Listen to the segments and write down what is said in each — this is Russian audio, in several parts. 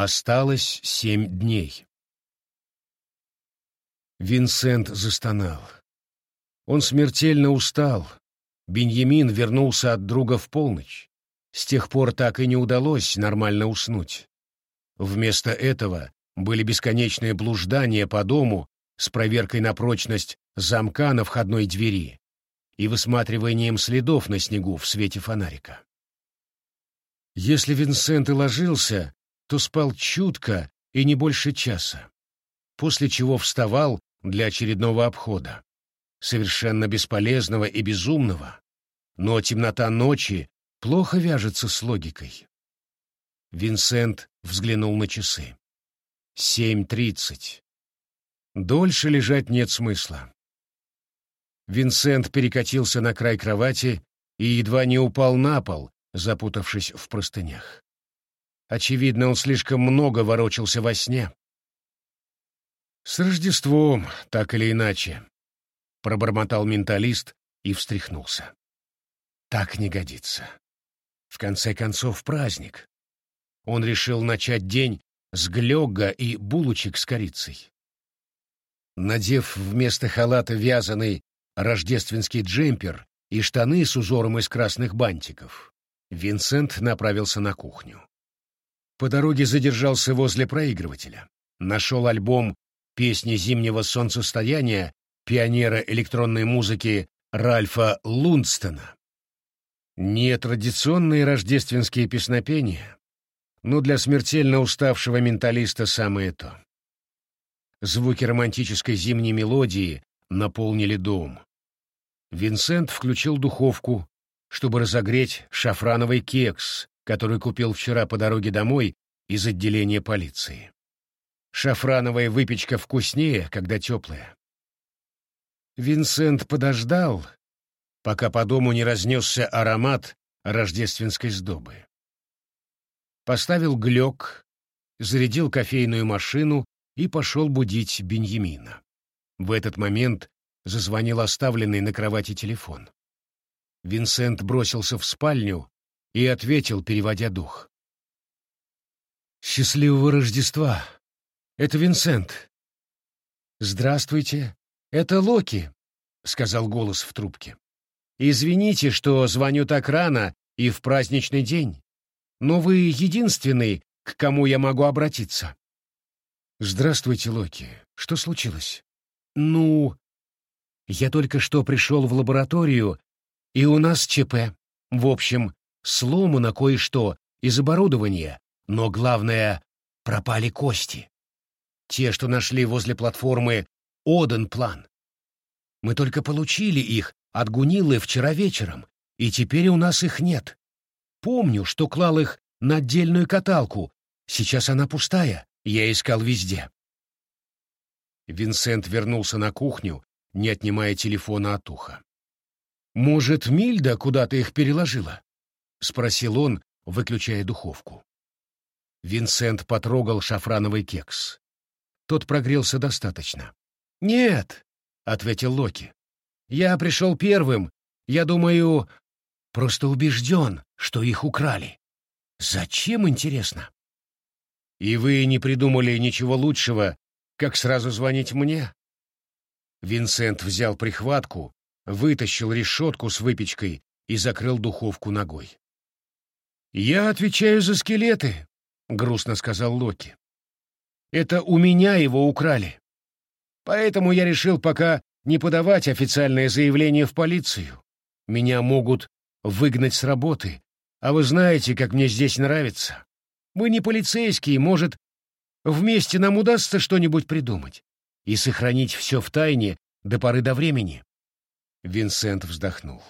Осталось семь дней. Винсент застонал. Он смертельно устал. Беньямин вернулся от друга в полночь. С тех пор так и не удалось нормально уснуть. Вместо этого были бесконечные блуждания по дому с проверкой на прочность замка на входной двери и высматриванием следов на снегу в свете фонарика. Если Винсент и ложился, то спал чутко и не больше часа, после чего вставал для очередного обхода, совершенно бесполезного и безумного, но темнота ночи плохо вяжется с логикой. Винсент взглянул на часы. Семь тридцать. Дольше лежать нет смысла. Винсент перекатился на край кровати и едва не упал на пол, запутавшись в простынях. Очевидно, он слишком много ворочался во сне. «С Рождеством, так или иначе», — пробормотал менталист и встряхнулся. «Так не годится. В конце концов, праздник. Он решил начать день с глёга и булочек с корицей. Надев вместо халата вязаный рождественский джемпер и штаны с узором из красных бантиков, Винсент направился на кухню. По дороге задержался возле проигрывателя. Нашел альбом «Песни зимнего солнцестояния» пионера электронной музыки Ральфа Лундстона. Не традиционные рождественские песнопения, но для смертельно уставшего менталиста самое то. Звуки романтической зимней мелодии наполнили дом. Винсент включил духовку, чтобы разогреть шафрановый кекс который купил вчера по дороге домой из отделения полиции. Шафрановая выпечка вкуснее, когда теплая. Винсент подождал, пока по дому не разнесся аромат рождественской сдобы. Поставил глек, зарядил кофейную машину и пошел будить Беньямина. В этот момент зазвонил оставленный на кровати телефон. Винсент бросился в спальню, и ответил, переводя дух. «Счастливого Рождества! Это Винсент!» «Здравствуйте! Это Локи!» — сказал голос в трубке. «Извините, что звоню так рано и в праздничный день, но вы единственный, к кому я могу обратиться». «Здравствуйте, Локи. Что случилось?» «Ну...» «Я только что пришел в лабораторию, и у нас ЧП. В общем, сломано кое-что из оборудования, но главное — пропали кости. Те, что нашли возле платформы Оден-план. Мы только получили их от Гунилы вчера вечером, и теперь у нас их нет. Помню, что клал их на отдельную каталку. Сейчас она пустая, я искал везде. Винсент вернулся на кухню, не отнимая телефона от уха. «Может, Мильда куда-то их переложила?» — спросил он, выключая духовку. Винсент потрогал шафрановый кекс. Тот прогрелся достаточно. «Нет», — ответил Локи. «Я пришел первым. Я думаю, просто убежден, что их украли. Зачем, интересно?» «И вы не придумали ничего лучшего, как сразу звонить мне?» Винсент взял прихватку, вытащил решетку с выпечкой и закрыл духовку ногой. «Я отвечаю за скелеты», — грустно сказал Локи. «Это у меня его украли. Поэтому я решил пока не подавать официальное заявление в полицию. Меня могут выгнать с работы, а вы знаете, как мне здесь нравится. Мы не полицейские, может, вместе нам удастся что-нибудь придумать и сохранить все в тайне до поры до времени». Винсент вздохнул.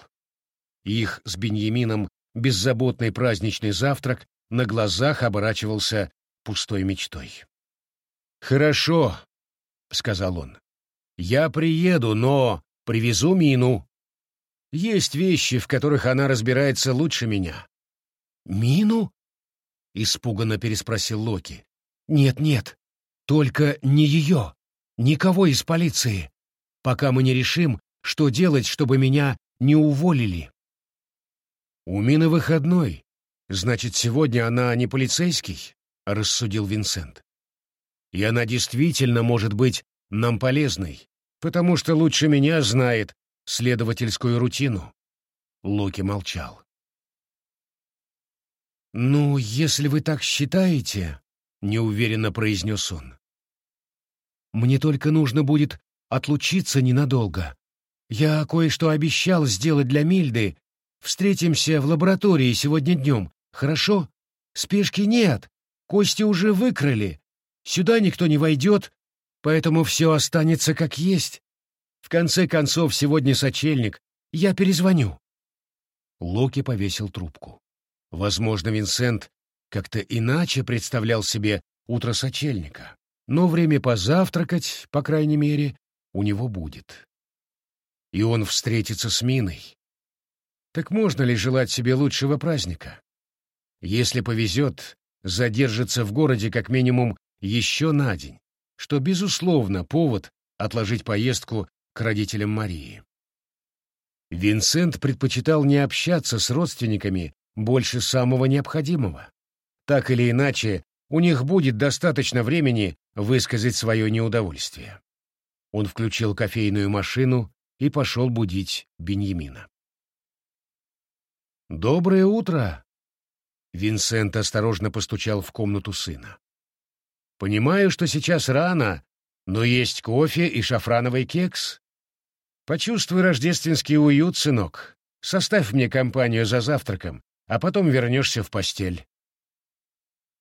Их с Беньямином беззаботный праздничный завтрак на глазах оборачивался пустой мечтой. «Хорошо», — сказал он. «Я приеду, но привезу Мину. Есть вещи, в которых она разбирается лучше меня». «Мину?» — испуганно переспросил Локи. «Нет-нет, только не ее, никого из полиции, пока мы не решим, что делать, чтобы меня не уволили». У Мины выходной. Значит, сегодня она не полицейский? — рассудил Винсент. «И она действительно может быть нам полезной, потому что лучше меня знает следовательскую рутину». Луки молчал. «Ну, если вы так считаете», — неуверенно произнес он, — «мне только нужно будет отлучиться ненадолго. Я кое-что обещал сделать для Мильды. Встретимся в лаборатории сегодня днем, хорошо? Спешки нет, кости уже выкрали. Сюда никто не войдет, поэтому все останется как есть. В конце концов, сегодня сочельник, я перезвоню». Локи повесил трубку. Возможно, Винсент как-то иначе представлял себе утро сочельника, но время позавтракать, по крайней мере, у него будет. И он встретится с Миной. Так можно ли желать себе лучшего праздника? Если повезет, задержится в городе как минимум еще на день, что, безусловно, повод отложить поездку к родителям Марии. Винсент предпочитал не общаться с родственниками больше самого необходимого. Так или иначе, у них будет достаточно времени высказать свое неудовольствие. Он включил кофейную машину и пошел будить Беньямина. «Доброе утро!» Винсент осторожно постучал в комнату сына. «Понимаю, что сейчас рано, но есть кофе и шафрановый кекс. Почувствуй рождественский уют, сынок. Составь мне компанию за завтраком, а потом вернешься в постель.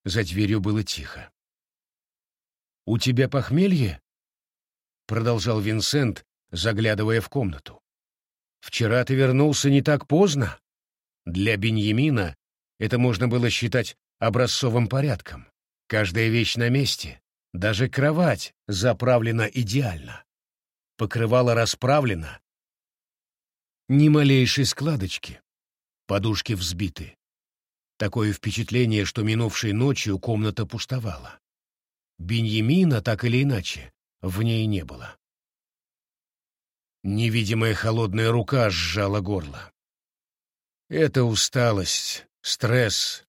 За дверью было тихо. «У тебя похмелье?» — продолжал Винсент, заглядывая в комнату. «Вчера ты вернулся не так поздно. Для Беньямина это можно было считать образцовым порядком. Каждая вещь на месте, даже кровать заправлена идеально. Покрывало расправлено. Ни малейшей складочки. Подушки взбиты. Такое впечатление, что минувшей ночью комната пустовала. Беньямина, так или иначе, в ней не было. Невидимая холодная рука сжала горло. Это усталость, стресс.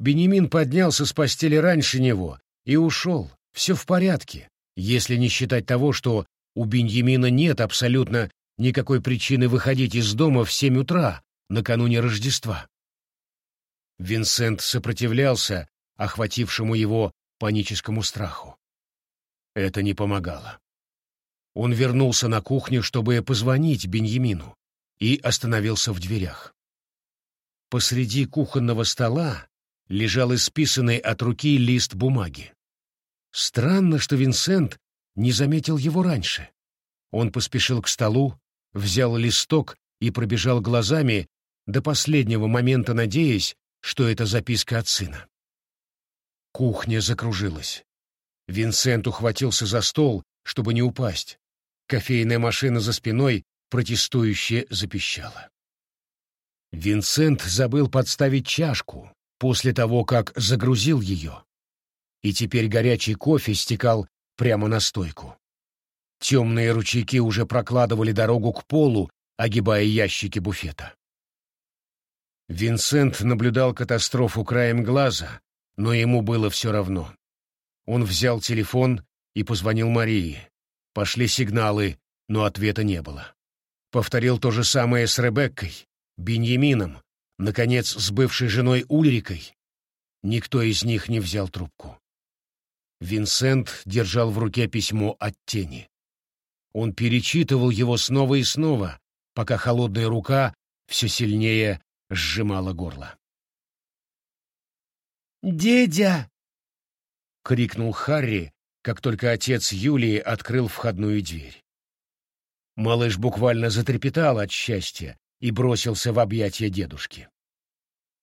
Бенемин поднялся с постели раньше него и ушел. Все в порядке, если не считать того, что у Беньямина нет абсолютно никакой причины выходить из дома в семь утра, накануне Рождества. Винсент сопротивлялся охватившему его паническому страху. Это не помогало. Он вернулся на кухню, чтобы позвонить Беньямину, и остановился в дверях. Посреди кухонного стола лежал исписанный от руки лист бумаги. Странно, что Винсент не заметил его раньше. Он поспешил к столу, взял листок и пробежал глазами до последнего момента надеясь, что это записка от сына. Кухня закружилась. Винсент ухватился за стол, чтобы не упасть. Кофейная машина за спиной протестующе запищала. Винсент забыл подставить чашку после того, как загрузил ее. И теперь горячий кофе стекал прямо на стойку. Темные ручейки уже прокладывали дорогу к полу, огибая ящики буфета. Винсент наблюдал катастрофу краем глаза, но ему было все равно. Он взял телефон и позвонил Марии. Пошли сигналы, но ответа не было. Повторил то же самое с Ребеккой, Беньямином, наконец, с бывшей женой Ульрикой. Никто из них не взял трубку. Винсент держал в руке письмо от тени. Он перечитывал его снова и снова, пока холодная рука все сильнее сжимала горло. «Дедя!» — крикнул Харри, как только отец Юлии открыл входную дверь. Малыш буквально затрепетал от счастья и бросился в объятия дедушки.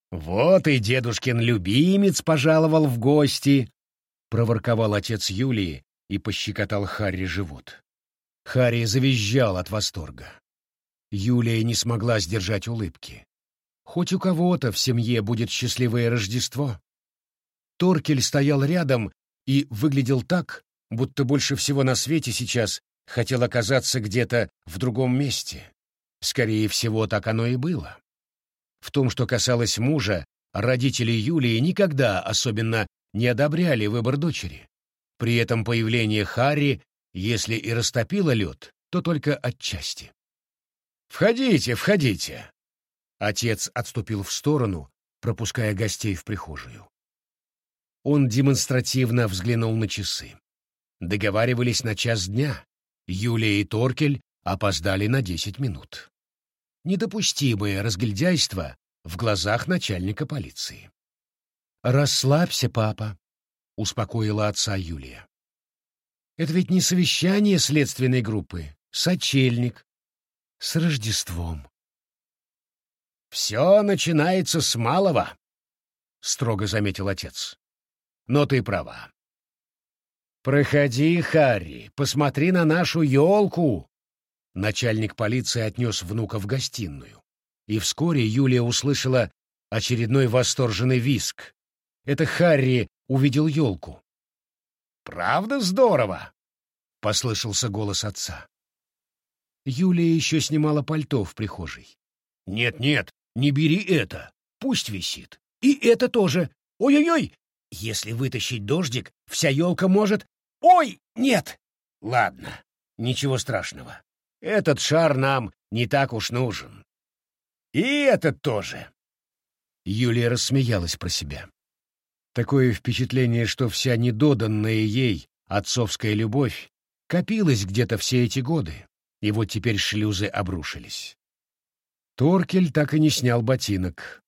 «Вот и дедушкин любимец пожаловал в гости!» — проворковал отец Юлии и пощекотал Харри живот. Харри завизжал от восторга. Юлия не смогла сдержать улыбки. Хоть у кого-то в семье будет счастливое Рождество. Торкель стоял рядом и выглядел так, будто больше всего на свете сейчас хотел оказаться где-то в другом месте. Скорее всего, так оно и было. В том, что касалось мужа, родители Юлии никогда особенно не одобряли выбор дочери. При этом появление Харри, если и растопило лед, то только отчасти. «Входите, входите!» Отец отступил в сторону, пропуская гостей в прихожую. Он демонстративно взглянул на часы. Договаривались на час дня. Юлия и Торкель опоздали на десять минут. Недопустимое разгильдяйство в глазах начальника полиции. «Расслабься, папа», — успокоила отца Юлия. «Это ведь не совещание следственной группы, сочельник. С Рождеством». «Все начинается с малого», — строго заметил отец. «Но ты права. Проходи, Харри, посмотри на нашу елку!» Начальник полиции отнес внука в гостиную, и вскоре Юлия услышала очередной восторженный виск. Это Харри увидел елку. «Правда здорово?» — послышался голос отца. Юлия еще снимала пальто в прихожей. «Нет-нет, не бери это. Пусть висит. И это тоже. Ой-ой-ой! Если вытащить дождик, вся елка может... Ой, нет! Ладно, ничего страшного. Этот шар нам не так уж нужен. И этот тоже. Юлия рассмеялась про себя. Такое впечатление, что вся недоданная ей отцовская любовь копилась где-то все эти годы, и вот теперь шлюзы обрушились. Торкель так и не снял ботинок.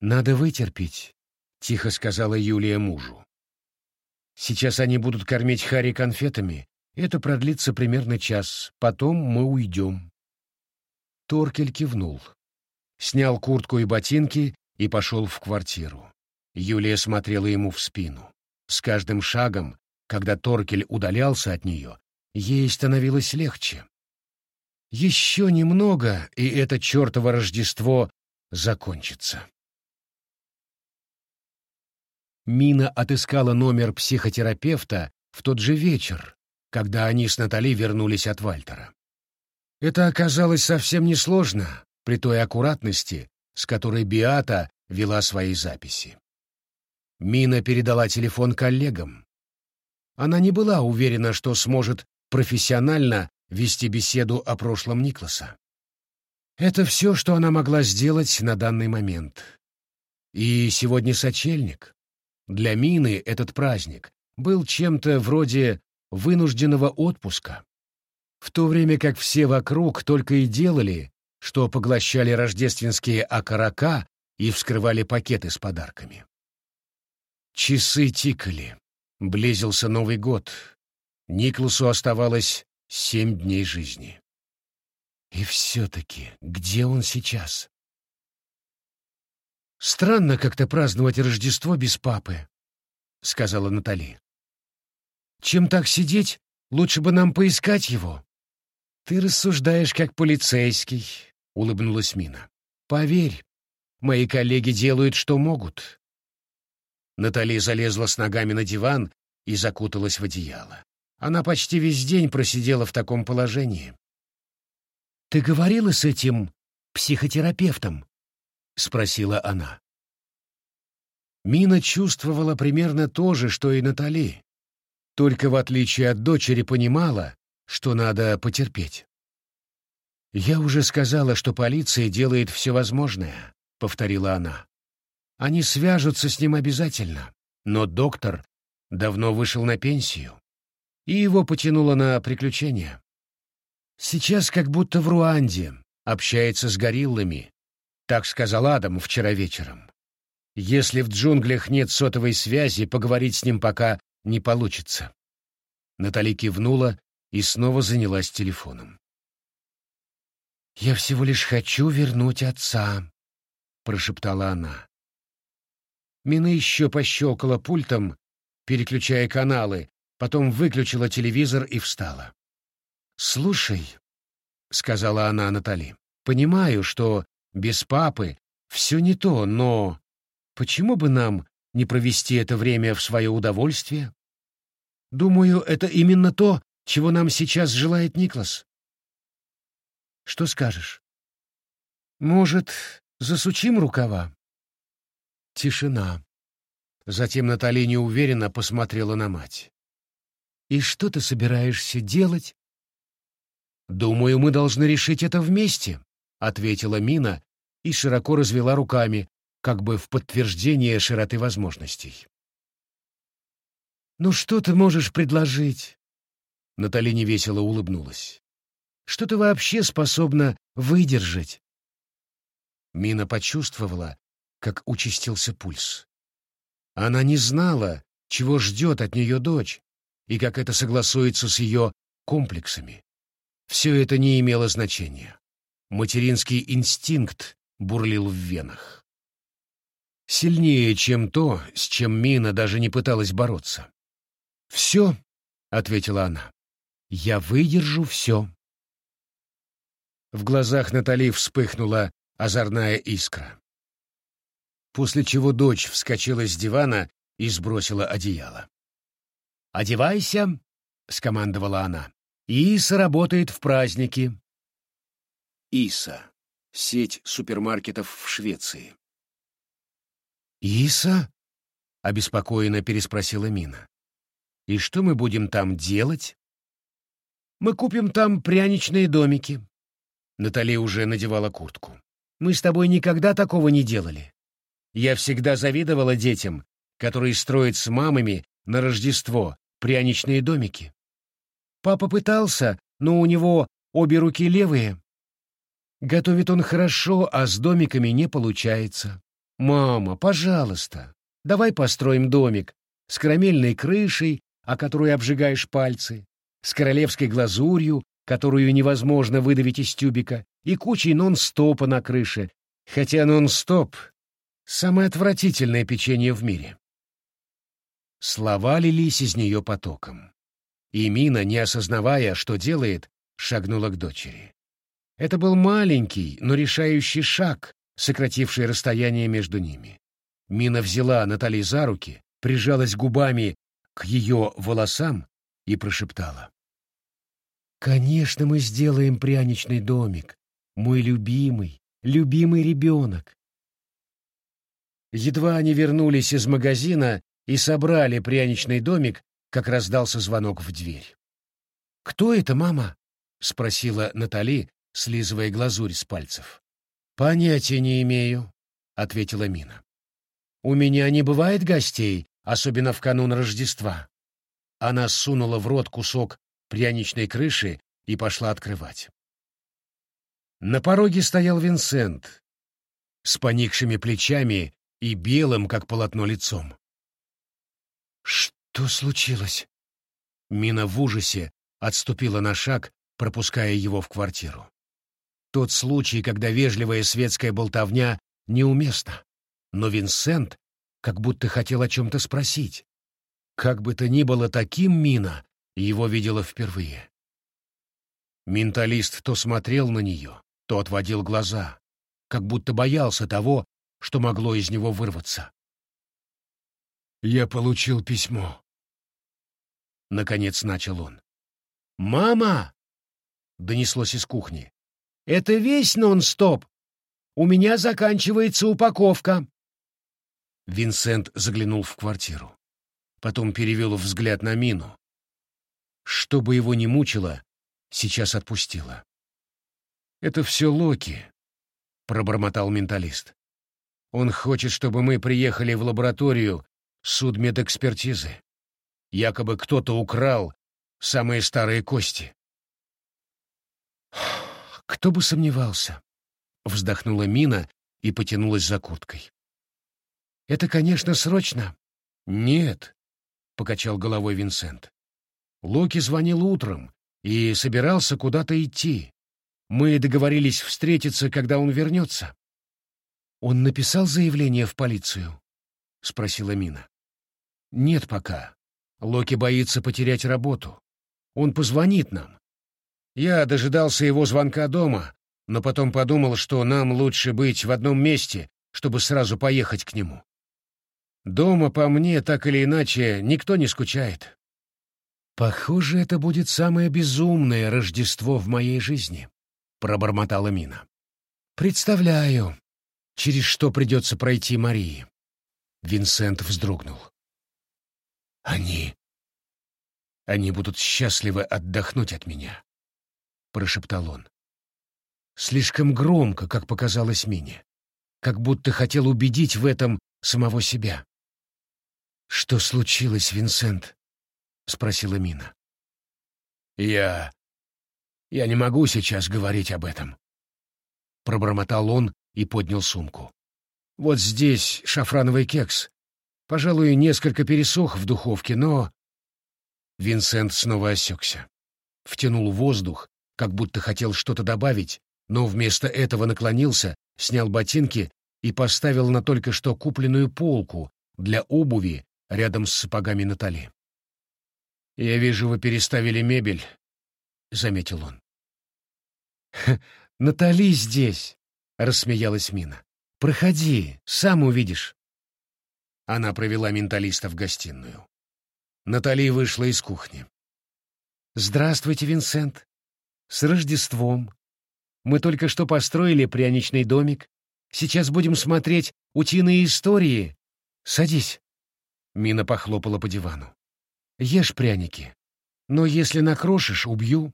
«Надо вытерпеть», — тихо сказала Юлия мужу. «Сейчас они будут кормить Хари конфетами. Это продлится примерно час. Потом мы уйдем». Торкель кивнул. Снял куртку и ботинки и пошел в квартиру. Юлия смотрела ему в спину. С каждым шагом, когда Торкель удалялся от нее, ей становилось легче. Еще немного, и это чертово Рождество закончится. Мина отыскала номер психотерапевта в тот же вечер, когда они с Натали вернулись от Вальтера. Это оказалось совсем несложно при той аккуратности, с которой Биата вела свои записи. Мина передала телефон коллегам. Она не была уверена, что сможет профессионально вести беседу о прошлом Никласа. Это все, что она могла сделать на данный момент. И сегодня сочельник. Для Мины этот праздник был чем-то вроде вынужденного отпуска, в то время как все вокруг только и делали, что поглощали рождественские окорока и вскрывали пакеты с подарками. Часы тикали. Близился Новый год. Никласу оставалось семь дней жизни. И все-таки, где он сейчас? «Странно как-то праздновать Рождество без папы», — сказала Натали. «Чем так сидеть, лучше бы нам поискать его». «Ты рассуждаешь как полицейский», — улыбнулась Мина. «Поверь, мои коллеги делают, что могут». Натали залезла с ногами на диван и закуталась в одеяло. Она почти весь день просидела в таком положении. «Ты говорила с этим психотерапевтом?» — спросила она. Мина чувствовала примерно то же, что и Натали, только в отличие от дочери понимала, что надо потерпеть. «Я уже сказала, что полиция делает все возможное», — повторила она. «Они свяжутся с ним обязательно, но доктор давно вышел на пенсию и его потянуло на приключения. Сейчас как будто в Руанде, общается с гориллами, так сказал Адам вчера вечером. Если в джунглях нет сотовой связи, поговорить с ним пока не получится. Натали кивнула и снова занялась телефоном. «Я всего лишь хочу вернуть отца», — прошептала она. Мина еще пощелкала пультом, переключая каналы, потом выключила телевизор и встала. «Слушай», — сказала она Натали, — «понимаю, что без папы все не то, но почему бы нам не провести это время в свое удовольствие? Думаю, это именно то, чего нам сейчас желает Никлас. Что скажешь? Может, засучим рукава?» Тишина. Затем Натали неуверенно посмотрела на мать. «И что ты собираешься делать?» «Думаю, мы должны решить это вместе», — ответила Мина и широко развела руками, как бы в подтверждение широты возможностей. «Ну что ты можешь предложить?» Натали невесело улыбнулась. «Что ты вообще способна выдержать?» Мина почувствовала, как участился пульс. Она не знала, чего ждет от нее дочь, и как это согласуется с ее комплексами. Все это не имело значения. Материнский инстинкт бурлил в венах. Сильнее, чем то, с чем Мина даже не пыталась бороться. «Все», — ответила она, — «я выдержу все». В глазах Натали вспыхнула озорная искра. После чего дочь вскочила с дивана и сбросила одеяло. «Одевайся», — скомандовала она. «Иса работает в праздники». Иса — сеть супермаркетов в Швеции. «Иса?» — обеспокоенно переспросила Мина. И что мы будем там делать? Мы купим там пряничные домики. Натали уже надевала куртку. Мы с тобой никогда такого не делали. Я всегда завидовала детям, которые строят с мамами на Рождество пряничные домики. Папа пытался, но у него обе руки левые. Готовит он хорошо, а с домиками не получается. Мама, пожалуйста, давай построим домик с карамельной крышей о которую обжигаешь пальцы, с королевской глазурью, которую невозможно выдавить из тюбика, и кучей нон-стопа на крыше, хотя нон-стоп — самое отвратительное печенье в мире. Слова лились из нее потоком. И Мина, не осознавая, что делает, шагнула к дочери. Это был маленький, но решающий шаг, сокративший расстояние между ними. Мина взяла Натали за руки, прижалась губами к ее волосам и прошептала. «Конечно, мы сделаем пряничный домик, мой любимый, любимый ребенок». Едва они вернулись из магазина и собрали пряничный домик, как раздался звонок в дверь. «Кто это, мама?» — спросила Натали, слизывая глазурь с пальцев. «Понятия не имею», — ответила Мина. «У меня не бывает гостей, особенно в канун Рождества. Она сунула в рот кусок пряничной крыши и пошла открывать. На пороге стоял Винсент с поникшими плечами и белым, как полотно, лицом. «Что случилось?» Мина в ужасе отступила на шаг, пропуская его в квартиру. Тот случай, когда вежливая светская болтовня неуместна. Но Винсент как будто хотел о чем-то спросить. Как бы то ни было таким Мина, его видела впервые. Менталист то смотрел на нее, то отводил глаза, как будто боялся того, что могло из него вырваться. «Я получил письмо», — наконец начал он. «Мама!» — донеслось из кухни. «Это весь нон-стоп! У меня заканчивается упаковка!» Винсент заглянул в квартиру. Потом перевел взгляд на Мину. Что бы его ни мучило, сейчас отпустило. «Это все Локи», — пробормотал менталист. «Он хочет, чтобы мы приехали в лабораторию судмедэкспертизы. Якобы кто-то украл самые старые кости». «Кто бы сомневался», — вздохнула Мина и потянулась за курткой. Это, конечно, срочно. Нет, покачал головой Винсент. Локи звонил утром и собирался куда-то идти. Мы договорились встретиться, когда он вернется. Он написал заявление в полицию? спросила Мина. Нет пока. Локи боится потерять работу. Он позвонит нам. Я дожидался его звонка дома, но потом подумал, что нам лучше быть в одном месте, чтобы сразу поехать к нему. Дома по мне, так или иначе, никто не скучает. Похоже, это будет самое безумное Рождество в моей жизни, пробормотала Мина. Представляю, через что придется пройти Марии. Винсент вздрогнул. «Они... они будут счастливы отдохнуть от меня», — прошептал он. Слишком громко, как показалось Мине, как будто хотел убедить в этом самого себя. «Что случилось, Винсент?» — спросила Мина. «Я... я не могу сейчас говорить об этом», — пробормотал он и поднял сумку. «Вот здесь шафрановый кекс. Пожалуй, несколько пересох в духовке, но...» Винсент снова осекся. Втянул воздух, как будто хотел что-то добавить, но вместо этого наклонился, снял ботинки и поставил на только что купленную полку для обуви рядом с сапогами Натали. «Я вижу, вы переставили мебель», — заметил он. «Натали здесь», — рассмеялась Мина. «Проходи, сам увидишь». Она провела менталиста в гостиную. Натали вышла из кухни. «Здравствуйте, Винсент. С Рождеством. Мы только что построили пряничный домик. Сейчас будем смотреть утиные истории. Садись». Мина похлопала по дивану. «Ешь пряники. Но если накрошишь, убью».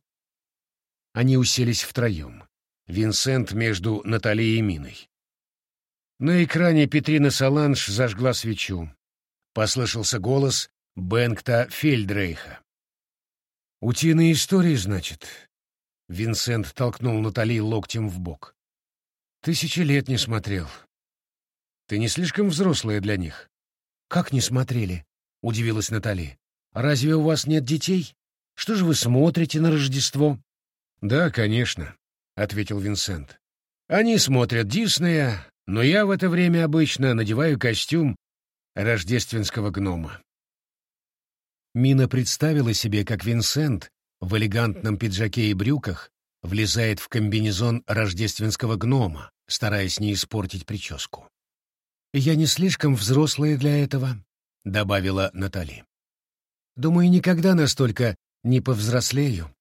Они уселись втроем. Винсент между Натали и Миной. На экране Петрина Саланж зажгла свечу. Послышался голос Бенгта Фельдрейха. «Утиные истории, значит?» Винсент толкнул Натали локтем в бок. «Тысячи лет не смотрел. Ты не слишком взрослая для них?» «Как не смотрели?» — удивилась Натали. «Разве у вас нет детей? Что же вы смотрите на Рождество?» «Да, конечно», — ответил Винсент. «Они смотрят Диснея, но я в это время обычно надеваю костюм рождественского гнома». Мина представила себе, как Винсент в элегантном пиджаке и брюках влезает в комбинезон рождественского гнома, стараясь не испортить прическу. «Я не слишком взрослая для этого», — добавила Натали. «Думаю, никогда настолько не повзрослею.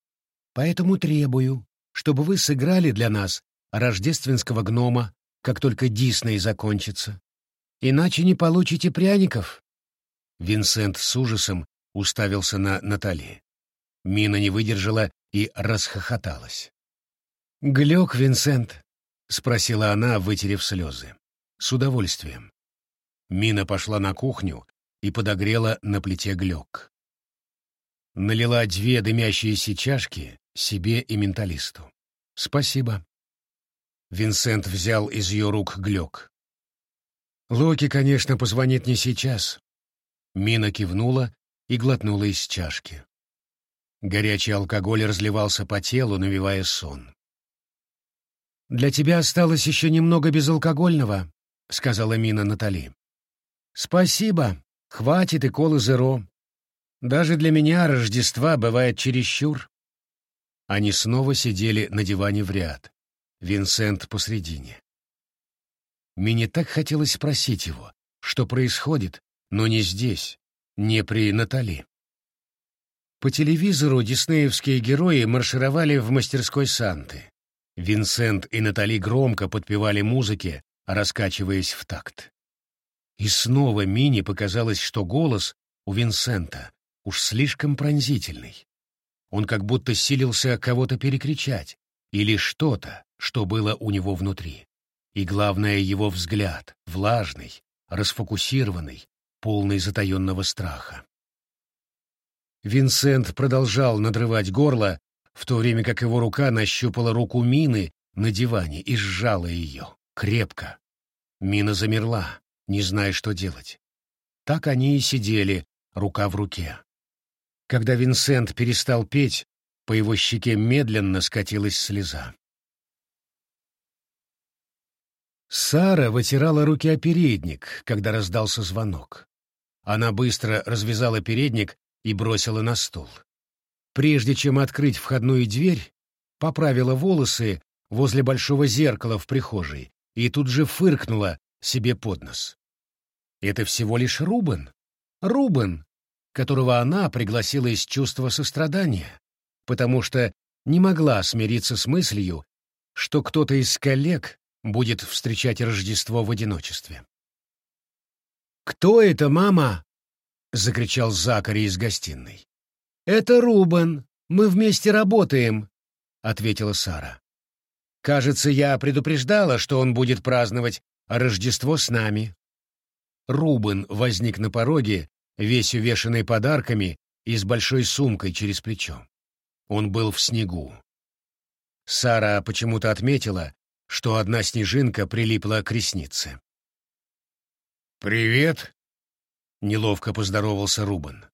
Поэтому требую, чтобы вы сыграли для нас рождественского гнома, как только Дисней закончится. Иначе не получите пряников». Винсент с ужасом уставился на Натали. Мина не выдержала и расхохоталась. «Глёк, Винсент?» — спросила она, вытерев слезы. «С удовольствием». Мина пошла на кухню и подогрела на плите глёк. Налила две дымящиеся чашки себе и менталисту. «Спасибо». Винсент взял из ее рук глёк. «Локи, конечно, позвонит не сейчас». Мина кивнула и глотнула из чашки. Горячий алкоголь разливался по телу, навевая сон. «Для тебя осталось еще немного безалкогольного», — сказала Мина Натали. «Спасибо. Хватит и колы зеро. Даже для меня Рождества бывает чересчур». Они снова сидели на диване в ряд. Винсент посредине. Мине так хотелось спросить его, что происходит, но не здесь, не при Натали. По телевизору диснеевские герои маршировали в мастерской Санты. Винсент и Натали громко подпевали музыке, раскачиваясь в такт. И снова Мини показалось, что голос у Винсента уж слишком пронзительный. Он как будто силился кого-то перекричать, или что-то, что было у него внутри. И главное, его взгляд, влажный, расфокусированный, полный затаенного страха. Винсент продолжал надрывать горло, в то время как его рука нащупала руку Мины на диване и сжала ее, крепко. Мина замерла, не зная, что делать. Так они и сидели, рука в руке. Когда Винсент перестал петь, по его щеке медленно скатилась слеза. Сара вытирала руки о передник, когда раздался звонок. Она быстро развязала передник и бросила на стол. Прежде чем открыть входную дверь, поправила волосы возле большого зеркала в прихожей и тут же фыркнула себе под нос. Это всего лишь Рубен. Рубен, которого она пригласила из чувства сострадания, потому что не могла смириться с мыслью, что кто-то из коллег будет встречать Рождество в одиночестве. «Кто это, мама?» — закричал Закари из гостиной. «Это Рубен. Мы вместе работаем», — ответила Сара. «Кажется, я предупреждала, что он будет праздновать Рождество с нами». Рубен возник на пороге, весь увешанный подарками и с большой сумкой через плечо. Он был в снегу. Сара почему-то отметила, что одна снежинка прилипла к реснице. «Привет!» — неловко поздоровался Рубен.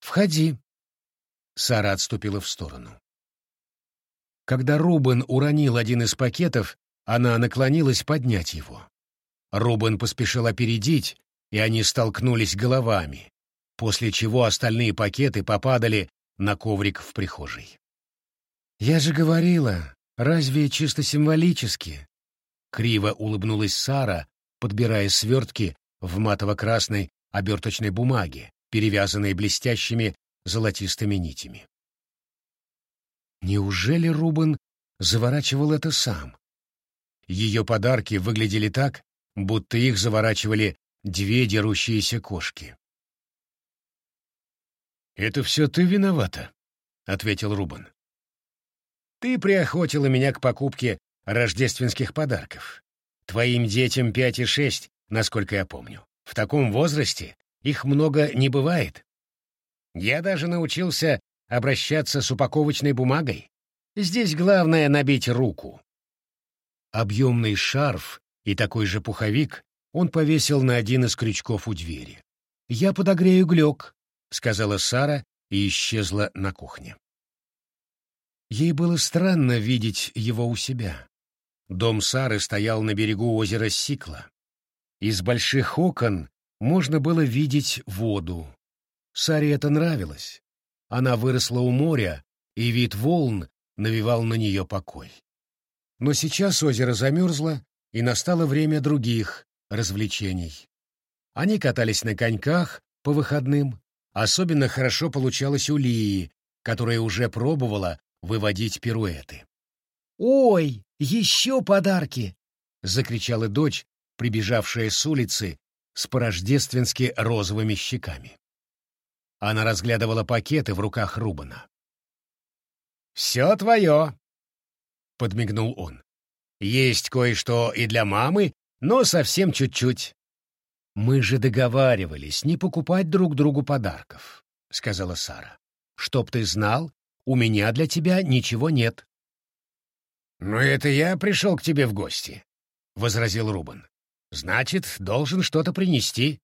«Входи!» Сара отступила в сторону. Когда Рубен уронил один из пакетов, она наклонилась поднять его. Рубен поспешил опередить, и они столкнулись головами, после чего остальные пакеты попадали на коврик в прихожей. «Я же говорила, разве чисто символически?» Криво улыбнулась Сара, подбирая свертки в матово-красной оберточной бумаге, перевязанной блестящими золотистыми нитями. Неужели Рубен заворачивал это сам? Ее подарки выглядели так, будто их заворачивали две дерущиеся кошки. «Это все ты виновата», — ответил Рубен. «Ты приохотила меня к покупке рождественских подарков. Твоим детям пять и шесть, насколько я помню. В таком возрасте их много не бывает. Я даже научился обращаться с упаковочной бумагой. Здесь главное набить руку. Объемный шарф и такой же пуховик он повесил на один из крючков у двери. «Я подогрею глек», — сказала Сара и исчезла на кухне. Ей было странно видеть его у себя. Дом Сары стоял на берегу озера Сикла. Из больших окон можно было видеть воду. Саре это нравилось. Она выросла у моря, и вид волн навевал на нее покой. Но сейчас озеро замерзло, и настало время других развлечений. Они катались на коньках по выходным. Особенно хорошо получалось у Лии, которая уже пробовала выводить пируэты. «Ой, еще подарки!» — закричала дочь, прибежавшая с улицы с порождественски розовыми щеками. Она разглядывала пакеты в руках Рубана. «Все твое!» — подмигнул он. «Есть кое-что и для мамы, но совсем чуть-чуть». «Мы же договаривались не покупать друг другу подарков», — сказала Сара. «Чтоб ты знал, у меня для тебя ничего нет». «Но это я пришел к тебе в гости», — возразил Рубан. «Значит, должен что-то принести.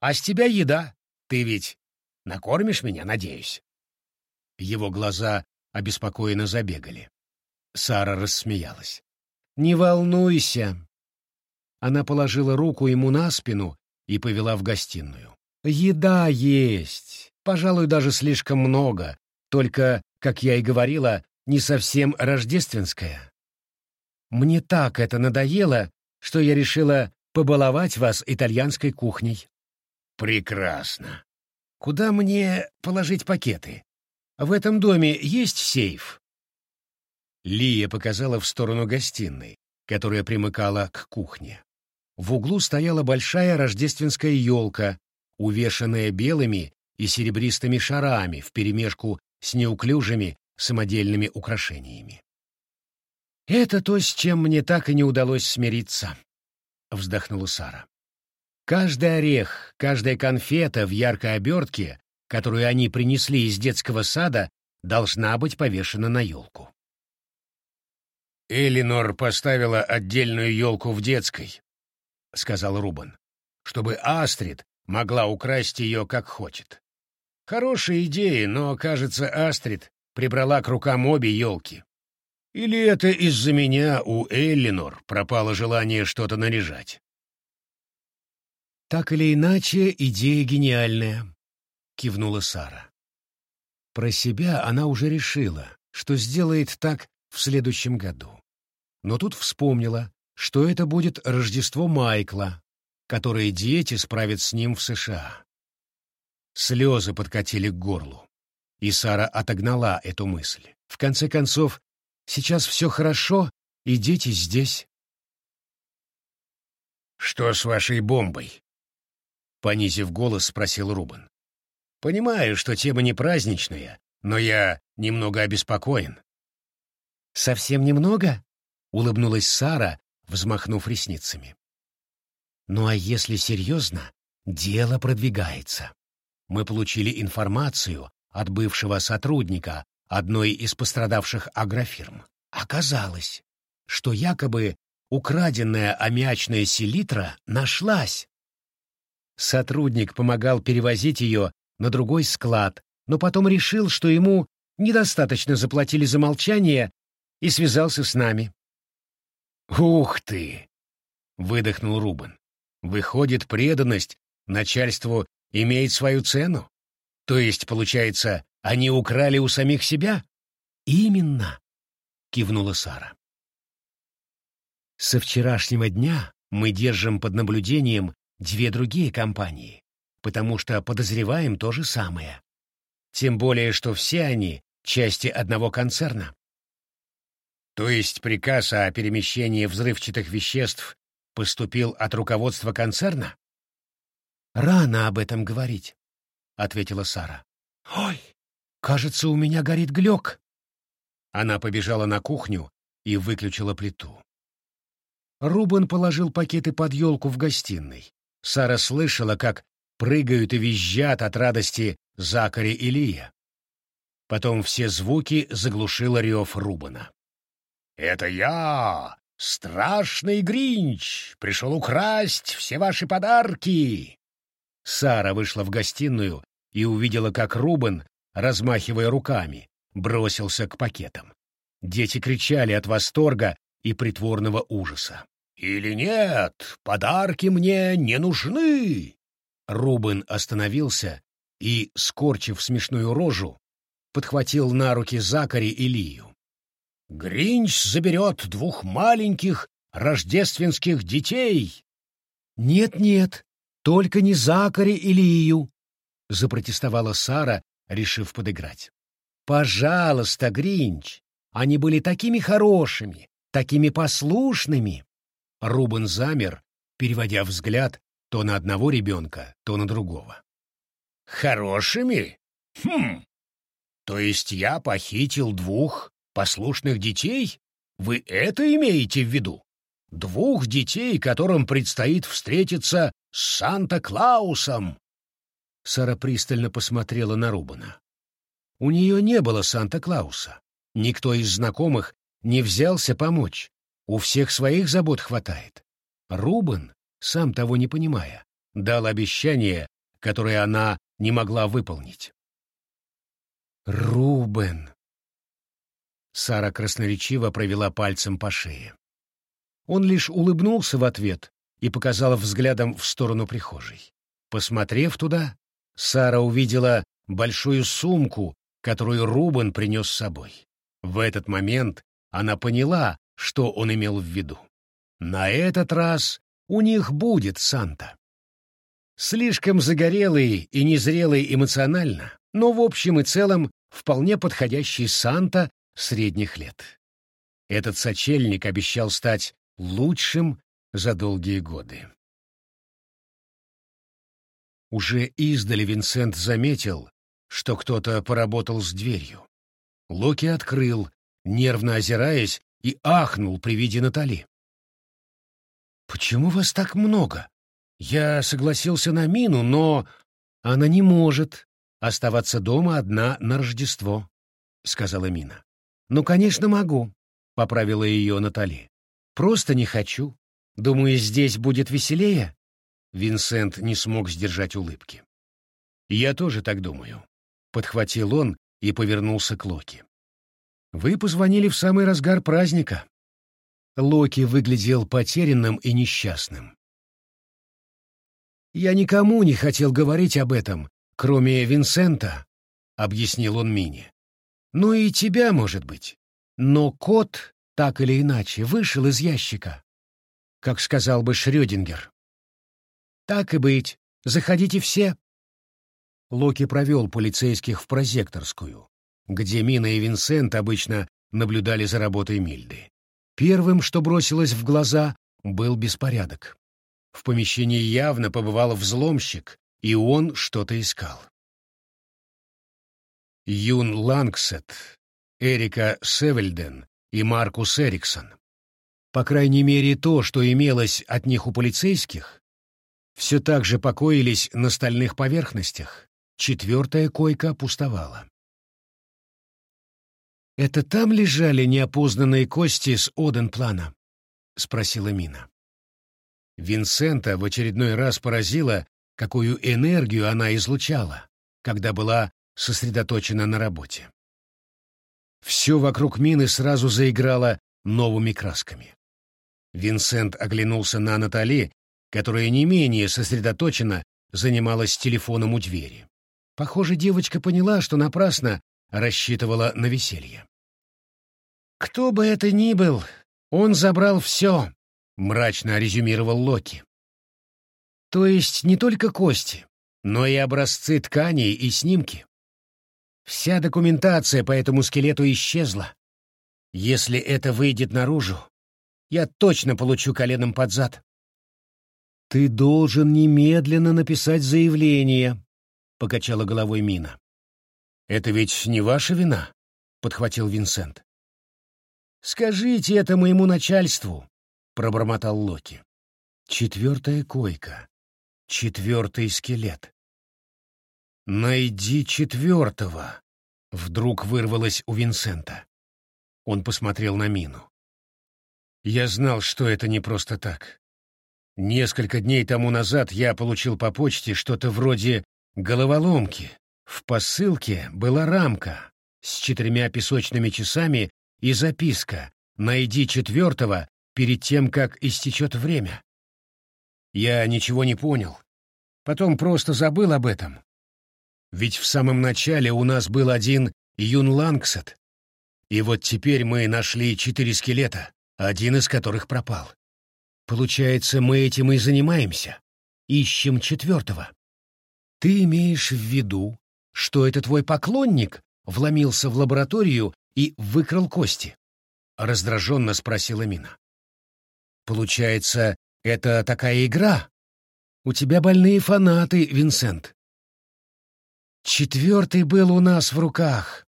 А с тебя еда. Ты ведь накормишь меня, надеюсь?» Его глаза обеспокоенно забегали. Сара рассмеялась. «Не волнуйся». Она положила руку ему на спину и повела в гостиную. «Еда есть. Пожалуй, даже слишком много. Только, как я и говорила, не совсем рождественская. Мне так это надоело, что я решила побаловать вас итальянской кухней. Прекрасно. Куда мне положить пакеты? В этом доме есть сейф? Лия показала в сторону гостиной, которая примыкала к кухне. В углу стояла большая рождественская елка, увешанная белыми и серебристыми шарами вперемешку с неуклюжими самодельными украшениями. «Это то, с чем мне так и не удалось смириться», — вздохнула Сара. «Каждый орех, каждая конфета в яркой обертке, которую они принесли из детского сада, должна быть повешена на елку». «Элинор поставила отдельную елку в детской», — сказал Рубан, «чтобы Астрид могла украсть ее как хочет. Хорошая идея, но, кажется, Астрид прибрала к рукам обе елки. Или это из-за меня у Эллинор пропало желание что-то наряжать? «Так или иначе, идея гениальная», — кивнула Сара. Про себя она уже решила, что сделает так в следующем году. Но тут вспомнила, что это будет Рождество Майкла, которое дети справят с ним в США. Слезы подкатили к горлу, и Сара отогнала эту мысль. В конце концов, Сейчас все хорошо, и дети здесь. «Что с вашей бомбой?» — понизив голос, спросил Рубен. «Понимаю, что тема не праздничная, но я немного обеспокоен». «Совсем немного?» — улыбнулась Сара, взмахнув ресницами. «Ну а если серьезно, дело продвигается. Мы получили информацию от бывшего сотрудника одной из пострадавших агрофирм. Оказалось, что якобы украденная аммиачная селитра нашлась. Сотрудник помогал перевозить ее на другой склад, но потом решил, что ему недостаточно заплатили за молчание и связался с нами. «Ух ты!» — выдохнул Рубен. «Выходит, преданность начальству имеет свою цену? То есть, получается, они украли у самих себя?» «Именно!» — кивнула Сара. Со вчерашнего дня мы держим под наблюдением две другие компании, потому что подозреваем то же самое. Тем более, что все они — части одного концерна. То есть приказ о перемещении взрывчатых веществ поступил от руководства концерна? «Рано об этом говорить», — ответила Сара. «Ой, кажется, у меня горит глек». Она побежала на кухню и выключила плиту. Рубен положил пакеты под елку в гостиной. Сара слышала, как прыгают и визжат от радости Закари и Лия. Потом все звуки заглушил рев Рубана. «Это я, страшный Гринч, пришел украсть все ваши подарки!» Сара вышла в гостиную и увидела, как Рубен, размахивая руками, бросился к пакетам. Дети кричали от восторга и притворного ужаса. «Или нет, подарки мне не нужны!» Рубен остановился и, скорчив смешную рожу, подхватил на руки Закари и Лию. «Гринч заберет двух маленьких рождественских детей!» «Нет-нет, только не Закари и Лию!» — запротестовала Сара, решив подыграть. «Пожалуйста, Гринч, они были такими хорошими, такими послушными!» Рубен замер, переводя взгляд то на одного ребенка, то на другого. «Хорошими? Хм! То есть я похитил двух послушных детей? Вы это имеете в виду? Двух детей, которым предстоит встретиться с Санта-Клаусом?» Сара пристально посмотрела на Рубана. У нее не было Санта-Клауса. Никто из знакомых не взялся помочь. У всех своих забот хватает. Рубен, сам того не понимая, дал обещание, которое она не могла выполнить. «Рубен!» Сара красноречиво провела пальцем по шее. Он лишь улыбнулся в ответ и показал взглядом в сторону прихожей. Посмотрев туда, Сара увидела большую сумку, которую Рубен принес с собой. В этот момент она поняла, что он имел в виду. На этот раз у них будет Санта. Слишком загорелый и незрелый эмоционально, но в общем и целом вполне подходящий Санта средних лет. Этот сочельник обещал стать лучшим за долгие годы. Уже издали Винсент заметил, что кто-то поработал с дверью. Локи открыл, нервно озираясь и ахнул при виде Натали. «Почему вас так много? Я согласился на Мину, но она не может оставаться дома одна на Рождество», — сказала Мина. «Ну, конечно, могу», — поправила ее Натали. «Просто не хочу. Думаю, здесь будет веселее». Винсент не смог сдержать улыбки. «Я тоже так думаю», — подхватил он и повернулся к Локи. Вы позвонили в самый разгар праздника. Локи выглядел потерянным и несчастным. Я никому не хотел говорить об этом, кроме Винсента, объяснил он Мине. Ну и тебя, может быть. Но кот, так или иначе, вышел из ящика, как сказал бы Шрёдингер. Так и быть, заходите все. Локи провел полицейских в прозекторскую где Мина и Винсент обычно наблюдали за работой Мильды. Первым, что бросилось в глаза, был беспорядок. В помещении явно побывал взломщик, и он что-то искал. Юн Лангсет, Эрика Севельден и Маркус Эриксон. По крайней мере, то, что имелось от них у полицейских, все так же покоились на стальных поверхностях. Четвертая койка пустовала. «Это там лежали неопознанные кости с Оденплана?» — спросила Мина. Винсента в очередной раз поразила, какую энергию она излучала, когда была сосредоточена на работе. Все вокруг Мины сразу заиграло новыми красками. Винсент оглянулся на Натали, которая не менее сосредоточенно занималась телефоном у двери. Похоже, девочка поняла, что напрасно рассчитывала на веселье. «Кто бы это ни был, он забрал все», — мрачно резюмировал Локи. «То есть не только кости, но и образцы тканей и снимки. Вся документация по этому скелету исчезла. Если это выйдет наружу, я точно получу коленом под зад. «Ты должен немедленно написать заявление», — покачала головой Мина. «Это ведь не ваша вина», — подхватил Винсент. «Скажите это моему начальству», — пробормотал Локи. Четвертая койка. Четвертый скелет. «Найди четвертого», — вдруг вырвалось у Винсента. Он посмотрел на Мину. «Я знал, что это не просто так. Несколько дней тому назад я получил по почте что-то вроде головоломки. В посылке была рамка с четырьмя песочными часами и записка «Найди четвертого перед тем, как истечет время». Я ничего не понял. Потом просто забыл об этом. Ведь в самом начале у нас был один Юн Лангсет. И вот теперь мы нашли четыре скелета, один из которых пропал. Получается, мы этим и занимаемся. Ищем четвертого. Ты имеешь в виду, что это твой поклонник вломился в лабораторию и выкрал кости? Раздраженно спросила Мина. Получается, это такая игра? У тебя больные фанаты, Винсент. Четвертый был у нас в руках.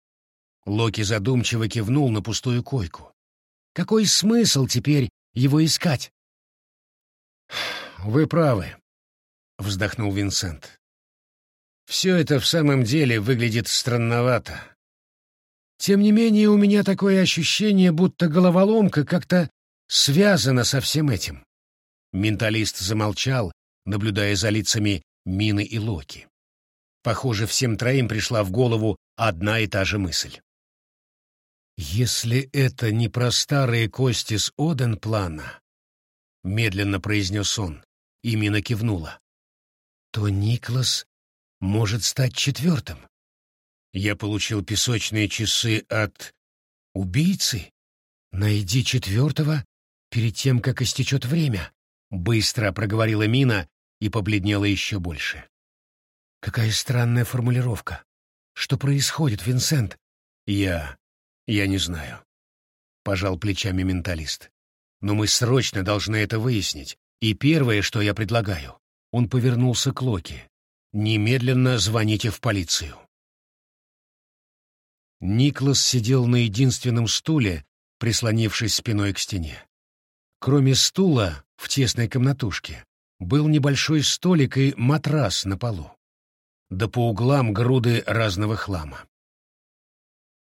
Локи задумчиво кивнул на пустую койку. Какой смысл теперь его искать? «Вы правы», — вздохнул Винсент. «Все это в самом деле выглядит странновато. Тем не менее, у меня такое ощущение, будто головоломка как-то связана со всем этим». Менталист замолчал, наблюдая за лицами Мины и Локи. Похоже, всем троим пришла в голову одна и та же мысль. «Если это не про старые кости с Оденплана, медленно произнес он, и Мина кивнула, то Никлас может стать четвертым. Я получил песочные часы от убийцы. Найди четвертого перед тем, как истечет время, быстро проговорила Мина и побледнела еще больше. Какая странная формулировка. Что происходит, Винсент? Я... я не знаю. Пожал плечами менталист. Но мы срочно должны это выяснить. И первое, что я предлагаю, он повернулся к Локи. Немедленно звоните в полицию. Никлас сидел на единственном стуле, прислонившись спиной к стене. Кроме стула в тесной комнатушке был небольшой столик и матрас на полу. Да по углам груды разного хлама.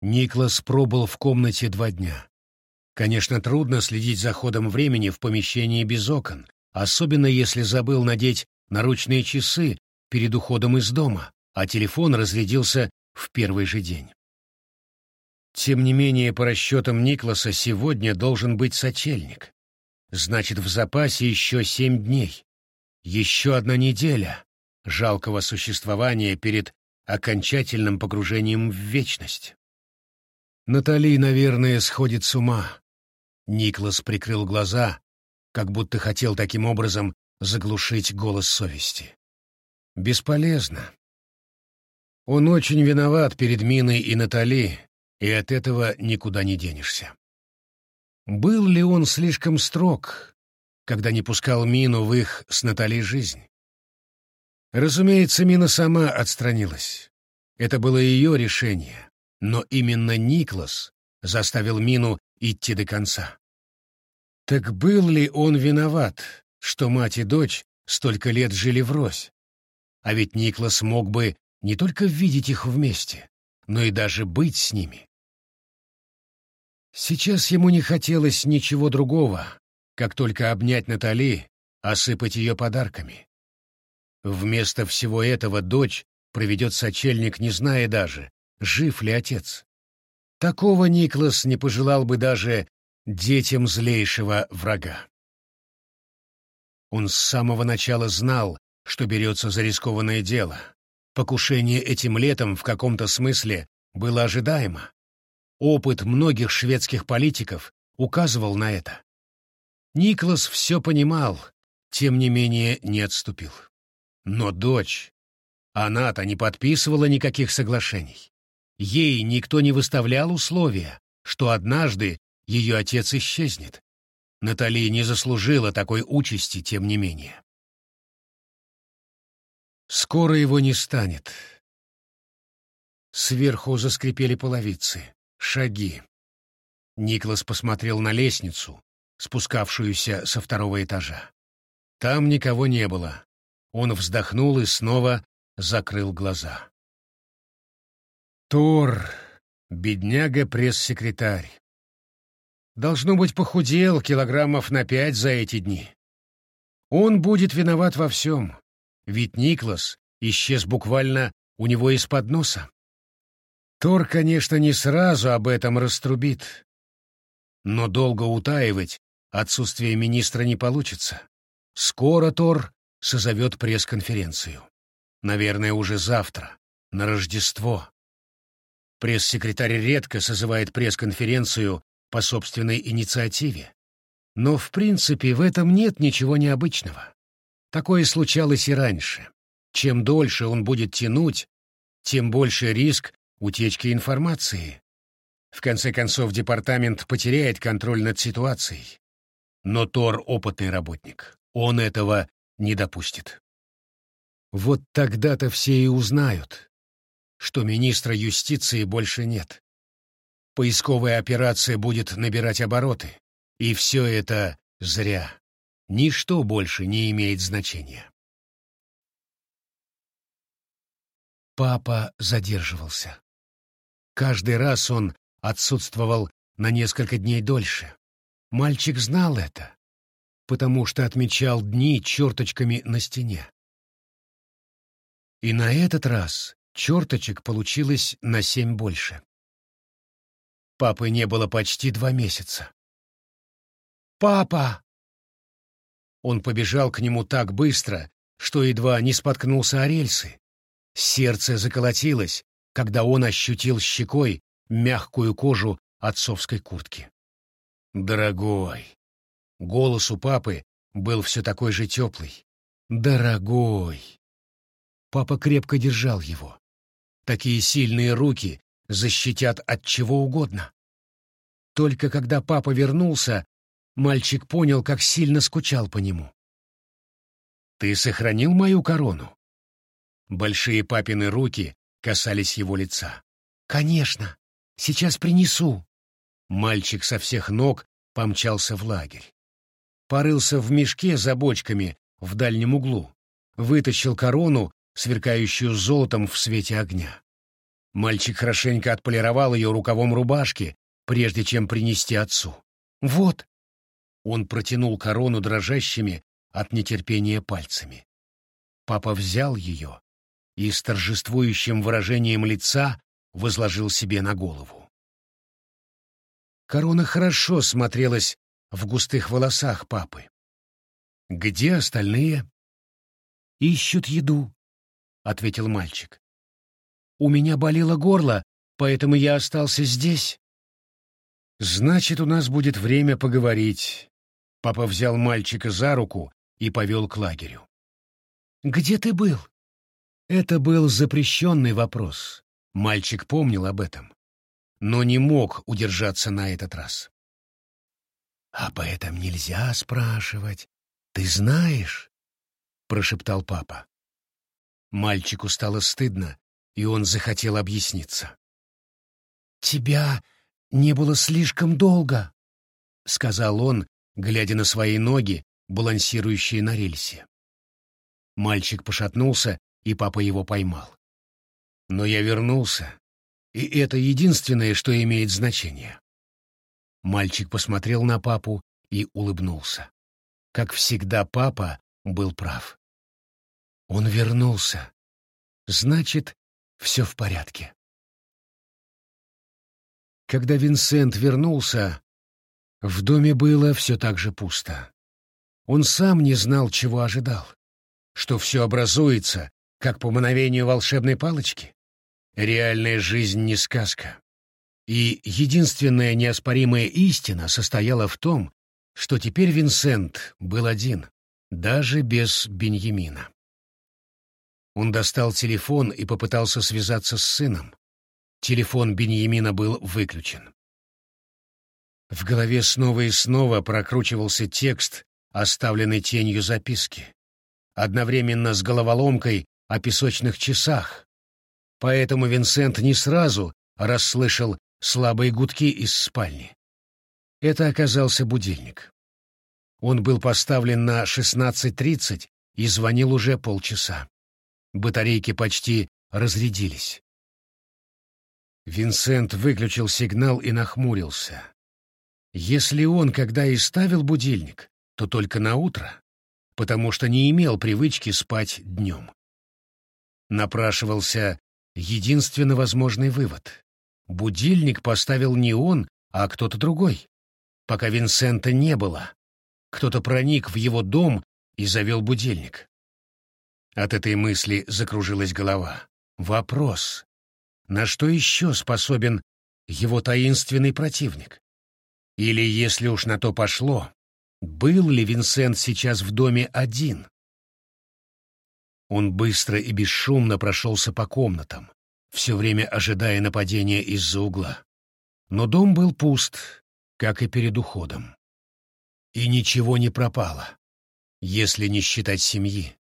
Никлас пробыл в комнате два дня. Конечно, трудно следить за ходом времени в помещении без окон, особенно если забыл надеть наручные часы перед уходом из дома, а телефон разрядился в первый же день. Тем не менее, по расчетам Никласа, сегодня должен быть сочельник. Значит, в запасе еще семь дней. Еще одна неделя жалкого существования перед окончательным погружением в вечность. Натали, наверное, сходит с ума, Никлас прикрыл глаза, как будто хотел таким образом заглушить голос совести. Бесполезно. Он очень виноват перед Миной и Натали, и от этого никуда не денешься. Был ли он слишком строг, когда не пускал Мину в их с Натальей жизнь. Разумеется, Мина сама отстранилась. Это было ее решение, но именно Никлас заставил Мину идти до конца. Так был ли он виноват, что мать и дочь столько лет жили врозь? А ведь Никлас мог бы не только видеть их вместе, но и даже быть с ними. Сейчас ему не хотелось ничего другого, как только обнять Натали, осыпать ее подарками. Вместо всего этого дочь проведет сочельник, не зная даже, жив ли отец. Такого Никлас не пожелал бы даже детям злейшего врага. Он с самого начала знал, что берется за рискованное дело. Покушение этим летом в каком-то смысле было ожидаемо. Опыт многих шведских политиков указывал на это. Никлас все понимал, тем не менее не отступил. Но дочь, она-то не подписывала никаких соглашений. Ей никто не выставлял условия, что однажды ее отец исчезнет. Натали не заслужила такой участи, тем не менее. Скоро его не станет. Сверху заскрипели половицы, шаги. Никлас посмотрел на лестницу, спускавшуюся со второго этажа. Там никого не было. Он вздохнул и снова закрыл глаза. Тор, бедняга-пресс-секретарь. Должно быть, похудел килограммов на пять за эти дни. Он будет виноват во всем, ведь Никлас исчез буквально у него из-под носа. Тор, конечно, не сразу об этом раструбит, но долго утаивать отсутствие министра не получится. Скоро Тор созовет пресс-конференцию. Наверное, уже завтра, на Рождество. Пресс-секретарь редко созывает пресс-конференцию по собственной инициативе. Но, в принципе, в этом нет ничего необычного. Такое случалось и раньше. Чем дольше он будет тянуть, тем больше риск утечки информации. В конце концов, департамент потеряет контроль над ситуацией. Но Тор — опытный работник. Он этого не допустит. Вот тогда-то все и узнают, что министра юстиции больше нет поисковая операция будет набирать обороты. И все это зря. Ничто больше не имеет значения. Папа задерживался. Каждый раз он отсутствовал на несколько дней дольше. Мальчик знал это, потому что отмечал дни черточками на стене. И на этот раз черточек получилось на семь больше. Папы не было почти два месяца. «Папа!» Он побежал к нему так быстро, что едва не споткнулся о рельсы. Сердце заколотилось, когда он ощутил щекой мягкую кожу отцовской куртки. «Дорогой!» Голос у папы был все такой же теплый. «Дорогой!» Папа крепко держал его. Такие сильные руки защитят от чего угодно. Только когда папа вернулся, мальчик понял, как сильно скучал по нему. «Ты сохранил мою корону?» Большие папины руки касались его лица. «Конечно! Сейчас принесу!» Мальчик со всех ног помчался в лагерь. Порылся в мешке за бочками в дальнем углу, вытащил корону, сверкающую золотом в свете огня. Мальчик хорошенько отполировал ее рукавом рубашки, прежде чем принести отцу. «Вот!» Он протянул корону дрожащими от нетерпения пальцами. Папа взял ее и с торжествующим выражением лица возложил себе на голову. Корона хорошо смотрелась в густых волосах папы. «Где остальные?» «Ищут еду», — ответил мальчик. У меня болело горло, поэтому я остался здесь. Значит, у нас будет время поговорить. Папа взял мальчика за руку и повел к лагерю. Где ты был? Это был запрещенный вопрос. Мальчик помнил об этом, но не мог удержаться на этот раз. Об этом нельзя спрашивать, «Ты знаешь?» — прошептал папа. Мальчику стало стыдно, и он захотел объясниться. «Тебя не было слишком долго», — сказал он, глядя на свои ноги, балансирующие на рельсе. Мальчик пошатнулся, и папа его поймал. Но я вернулся, и это единственное, что имеет значение. Мальчик посмотрел на папу и улыбнулся. Как всегда, папа был прав. Он вернулся. Значит, все в порядке. Когда Винсент вернулся, в доме было все так же пусто. Он сам не знал, чего ожидал. Что все образуется, как по мановению волшебной палочки. Реальная жизнь не сказка. И единственная неоспоримая истина состояла в том, что теперь Винсент был один, даже без Беньямина. Он достал телефон и попытался связаться с сыном. Телефон Беньямина был выключен. В голове снова и снова прокручивался текст, оставленный тенью записки, одновременно с головоломкой о песочных часах. Поэтому Винсент не сразу расслышал слабые гудки из спальни. Это оказался будильник. Он был поставлен на 16.30 и звонил уже полчаса. Батарейки почти разрядились. Винсент выключил сигнал и нахмурился. Если он когда и ставил будильник, то только на утро, потому что не имел привычки спать днем. Напрашивался единственно возможный вывод. Будильник поставил не он, а кто-то другой пока Винсента не было. Кто-то проник в его дом и завел будильник. От этой мысли закружилась голова. Вопрос. На что еще способен его таинственный противник? Или, если уж на то пошло, был ли Винсент сейчас в доме один? Он быстро и бесшумно прошелся по комнатам, все время ожидая нападения из-за угла. Но дом был пуст, как и перед уходом. И ничего не пропало, если не считать семьи.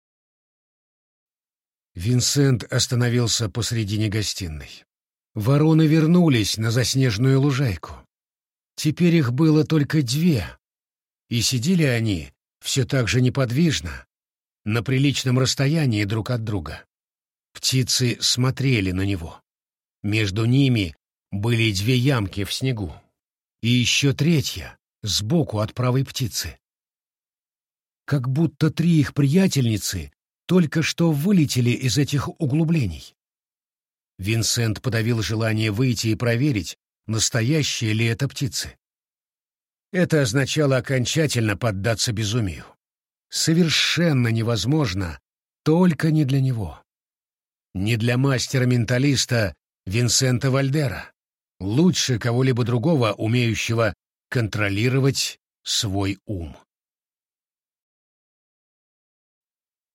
Винсент остановился посредине гостиной. Вороны вернулись на заснеженную лужайку. Теперь их было только две, и сидели они все так же неподвижно, на приличном расстоянии друг от друга. Птицы смотрели на него. Между ними были две ямки в снегу и еще третья, сбоку от правой птицы. Как будто три их приятельницы только что вылетели из этих углублений. Винсент подавил желание выйти и проверить, настоящие ли это птицы. Это означало окончательно поддаться безумию. Совершенно невозможно, только не для него. Не для мастера-менталиста Винсента Вальдера лучше кого-либо другого, умеющего контролировать свой ум.